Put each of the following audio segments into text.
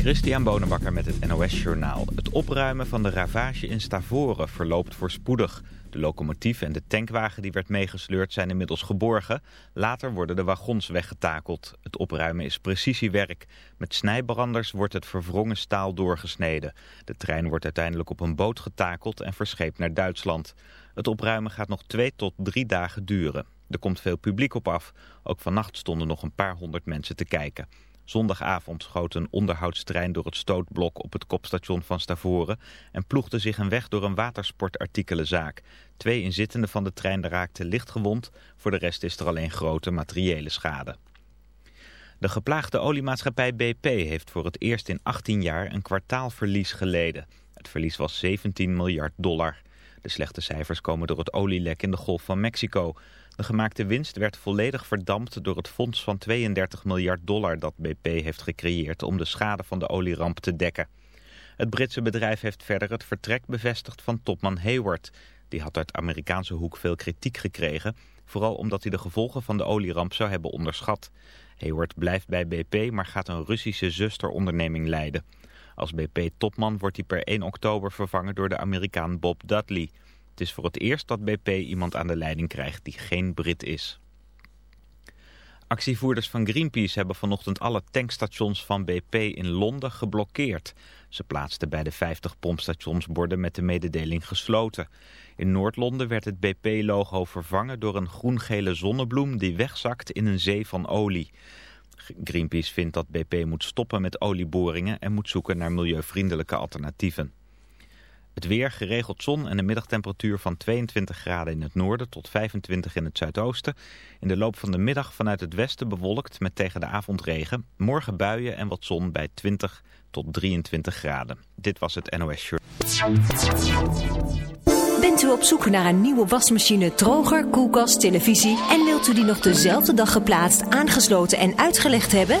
Christian Bonenbakker met het NOS Journaal. Het opruimen van de ravage in Stavoren verloopt voorspoedig. De locomotief en de tankwagen die werd meegesleurd zijn inmiddels geborgen. Later worden de wagons weggetakeld. Het opruimen is precisiewerk. Met snijbranders wordt het verwrongen staal doorgesneden. De trein wordt uiteindelijk op een boot getakeld en verscheept naar Duitsland. Het opruimen gaat nog twee tot drie dagen duren. Er komt veel publiek op af. Ook vannacht stonden nog een paar honderd mensen te kijken. Zondagavond schoot een onderhoudstrein door het stootblok op het kopstation van Stavoren en ploegde zich een weg door een watersportartikelenzaak. Twee inzittenden van de trein raakten lichtgewond, voor de rest is er alleen grote materiële schade. De geplaagde oliemaatschappij BP heeft voor het eerst in 18 jaar een kwartaalverlies geleden. Het verlies was 17 miljard dollar. De slechte cijfers komen door het olielek in de Golf van Mexico. De gemaakte winst werd volledig verdampt door het fonds van 32 miljard dollar dat BP heeft gecreëerd om de schade van de olieramp te dekken. Het Britse bedrijf heeft verder het vertrek bevestigd van topman Hayward. Die had uit Amerikaanse hoek veel kritiek gekregen, vooral omdat hij de gevolgen van de olieramp zou hebben onderschat. Hayward blijft bij BP, maar gaat een Russische zusteronderneming leiden. Als BP-topman wordt hij per 1 oktober vervangen door de Amerikaan Bob Dudley. Het is voor het eerst dat BP iemand aan de leiding krijgt die geen Brit is. Actievoerders van Greenpeace hebben vanochtend alle tankstations van BP in Londen geblokkeerd. Ze plaatsten bij de 50 pompstations borden met de mededeling gesloten. In Noord-Londen werd het BP-logo vervangen door een groen-gele zonnebloem die wegzakt in een zee van olie. Greenpeace vindt dat BP moet stoppen met olieboringen en moet zoeken naar milieuvriendelijke alternatieven. Het weer, geregeld zon en een middagtemperatuur van 22 graden in het noorden tot 25 in het zuidoosten. In de loop van de middag vanuit het westen bewolkt met tegen de avond regen. Morgen buien en wat zon bij 20 tot 23 graden. Dit was het NOS Shirt. Bent u op zoek naar een nieuwe wasmachine, droger, koelkast, televisie... en wilt u die nog dezelfde dag geplaatst, aangesloten en uitgelegd hebben?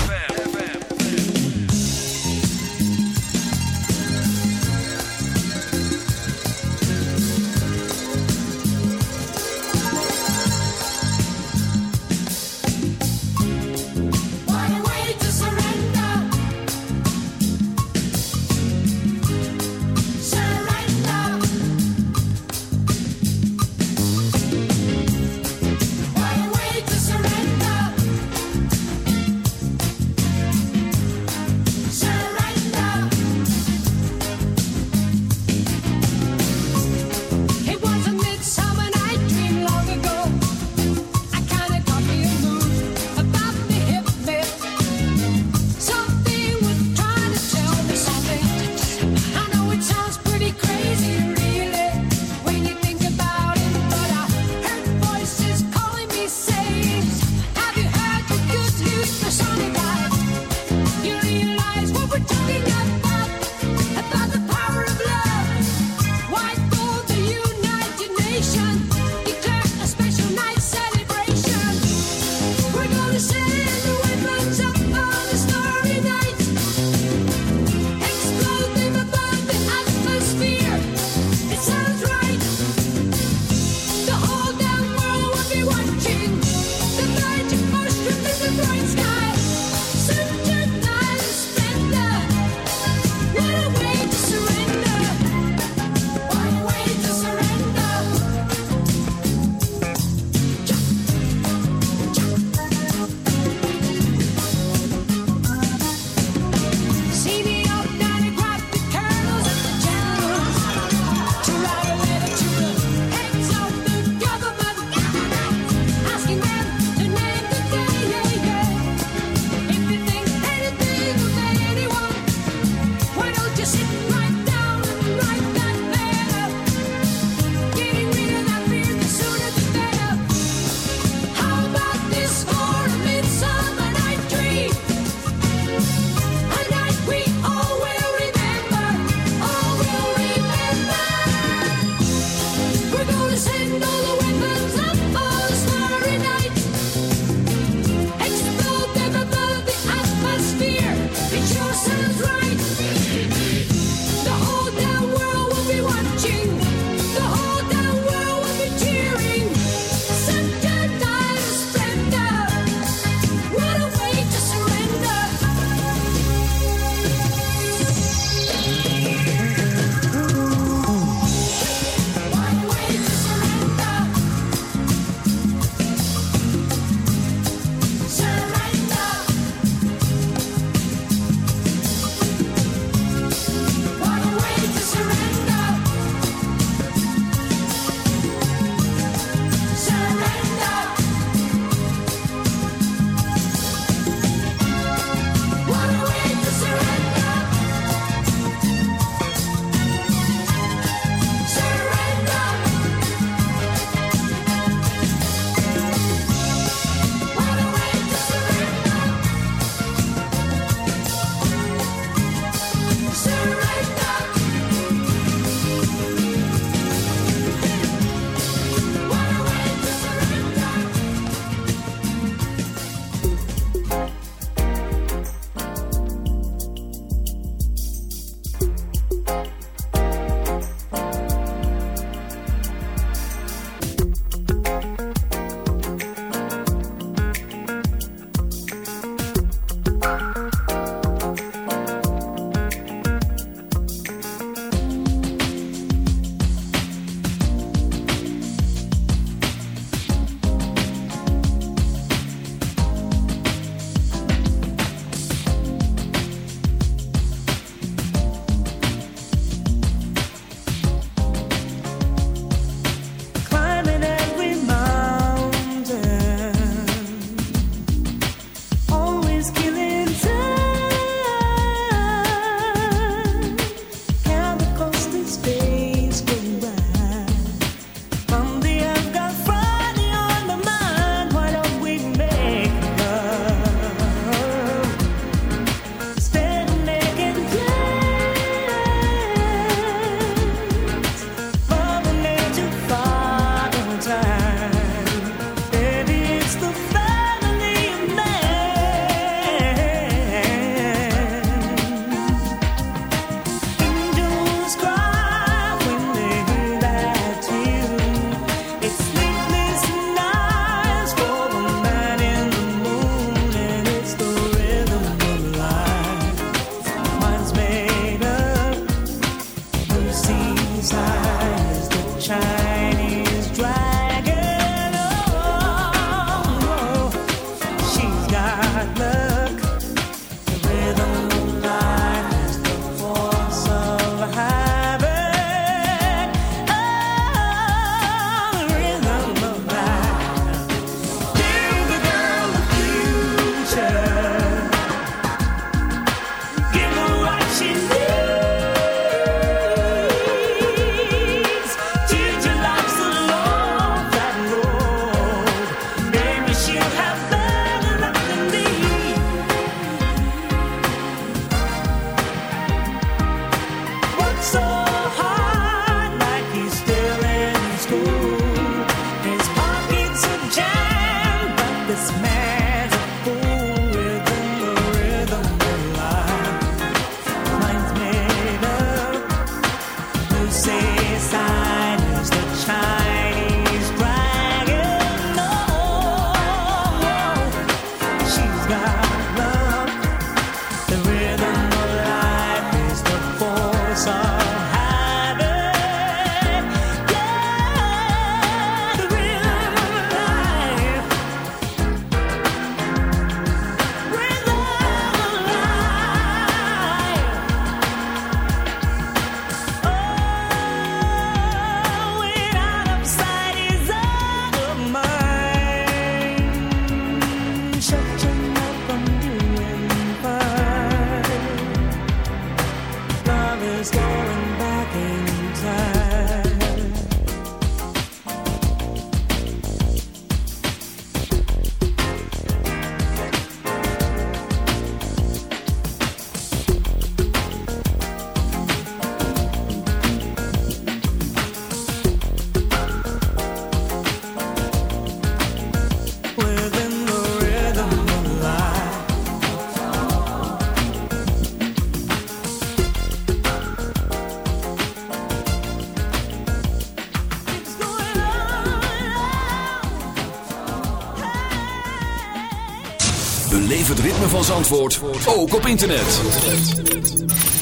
van Zandvoort ook op internet.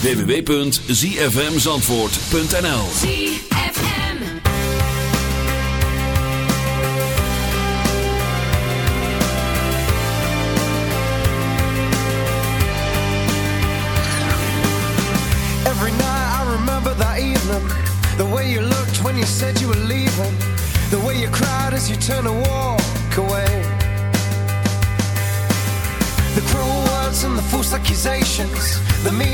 www.zfmzandvoort.nl Every night I remember that evening. The way you looked when you said you were leaving. The way you cried as you turned to walk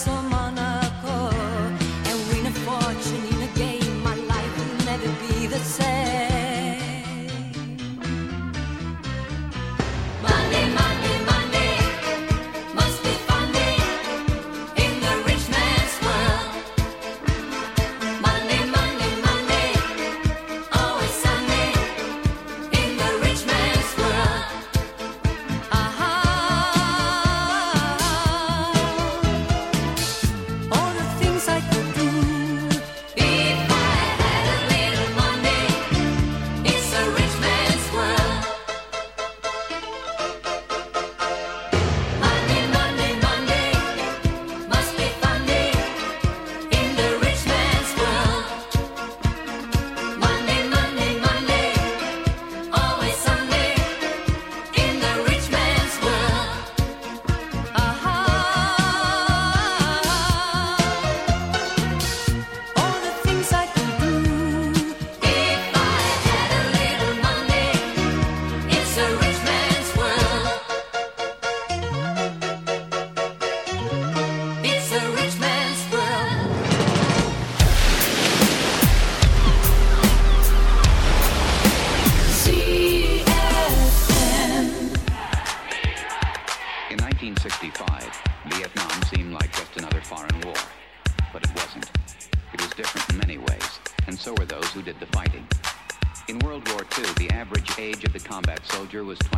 some passenger was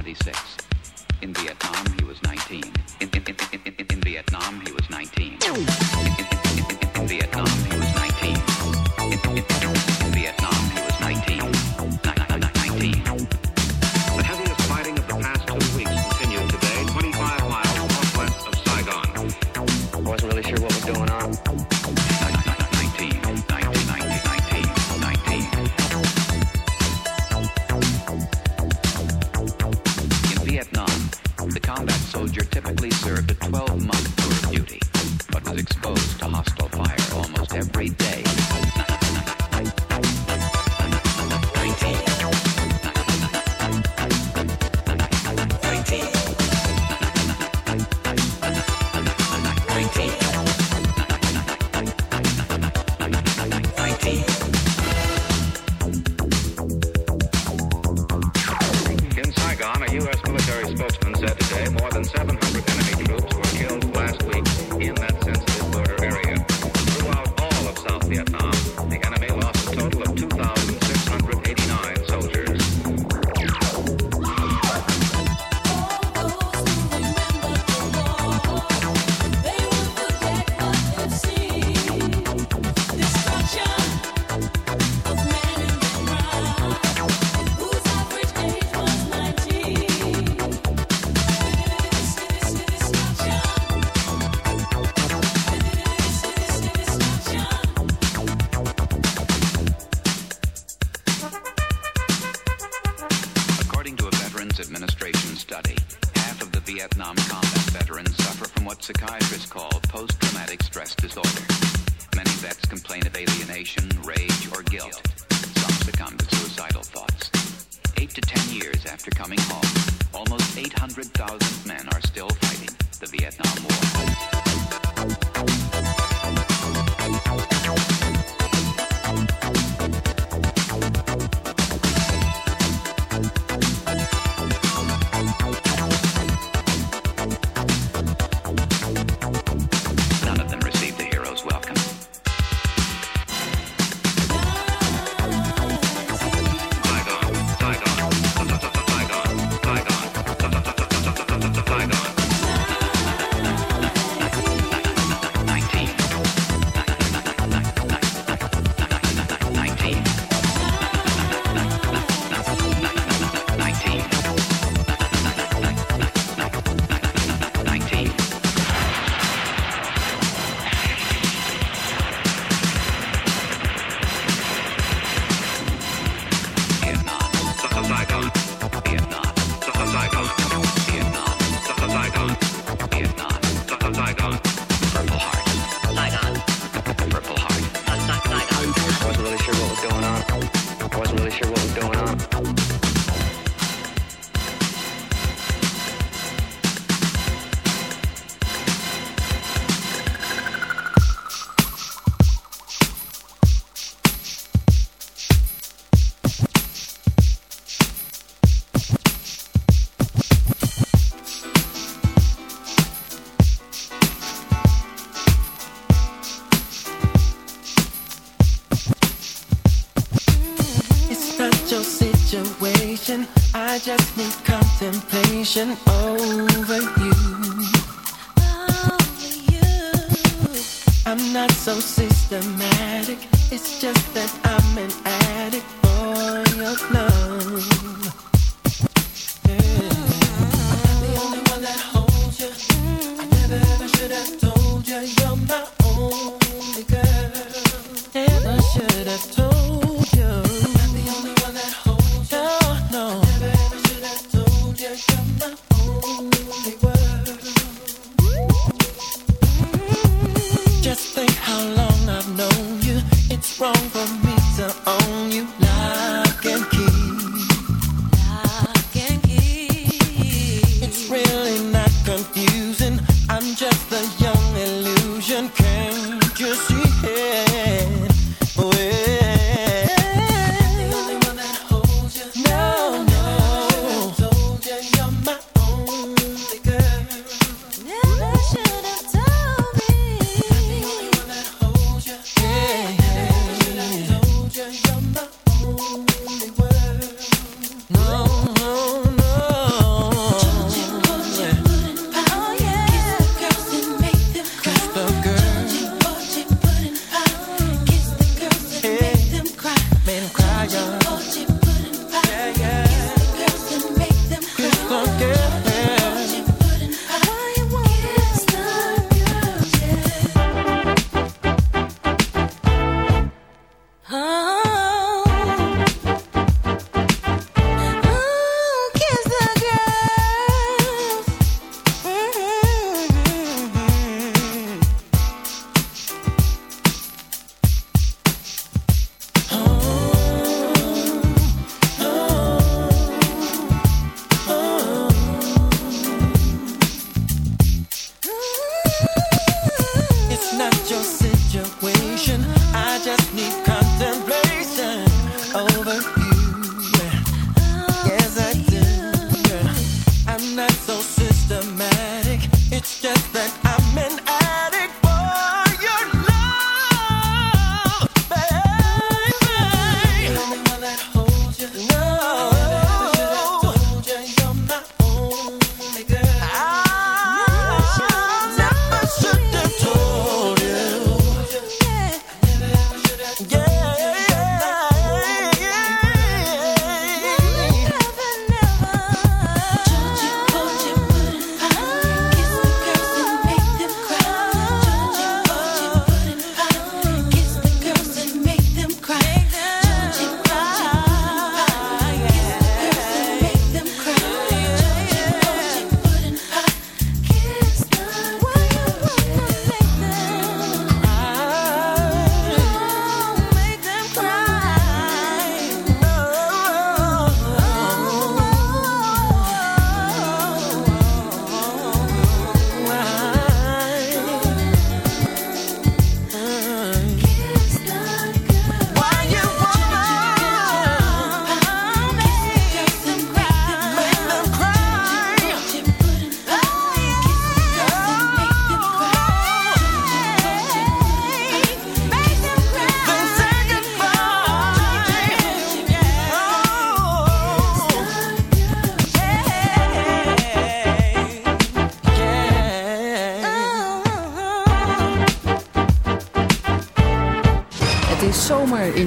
just need contemplation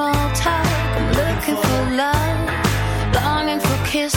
small talk. I'm looking for love, longing for kiss.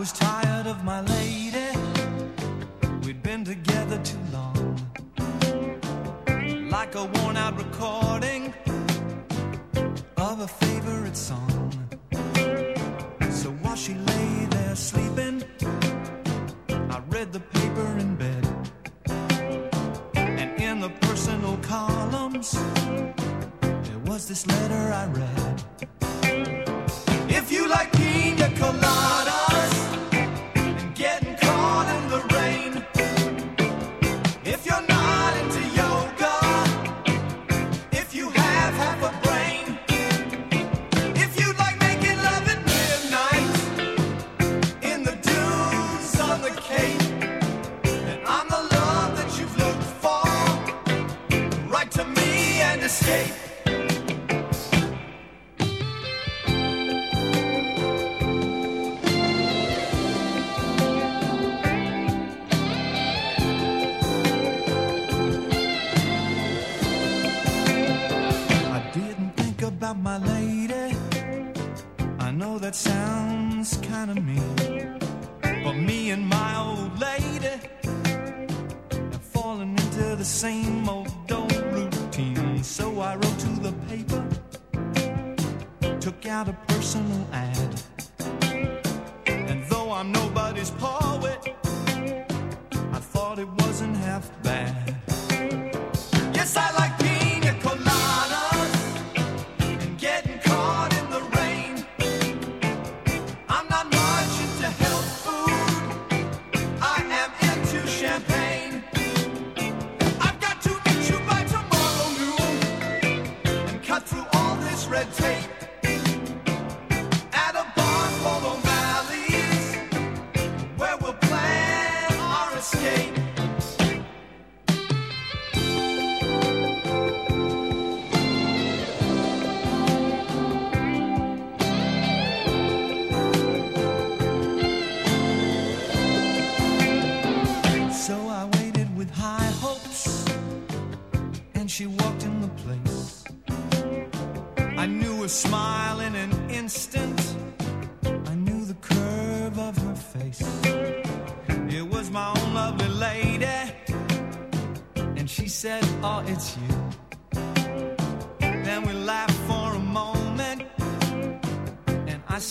was tired of my lady.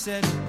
said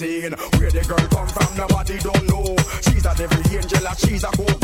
Where the girl come from, nobody don't know. She's a devil angel, and she's a go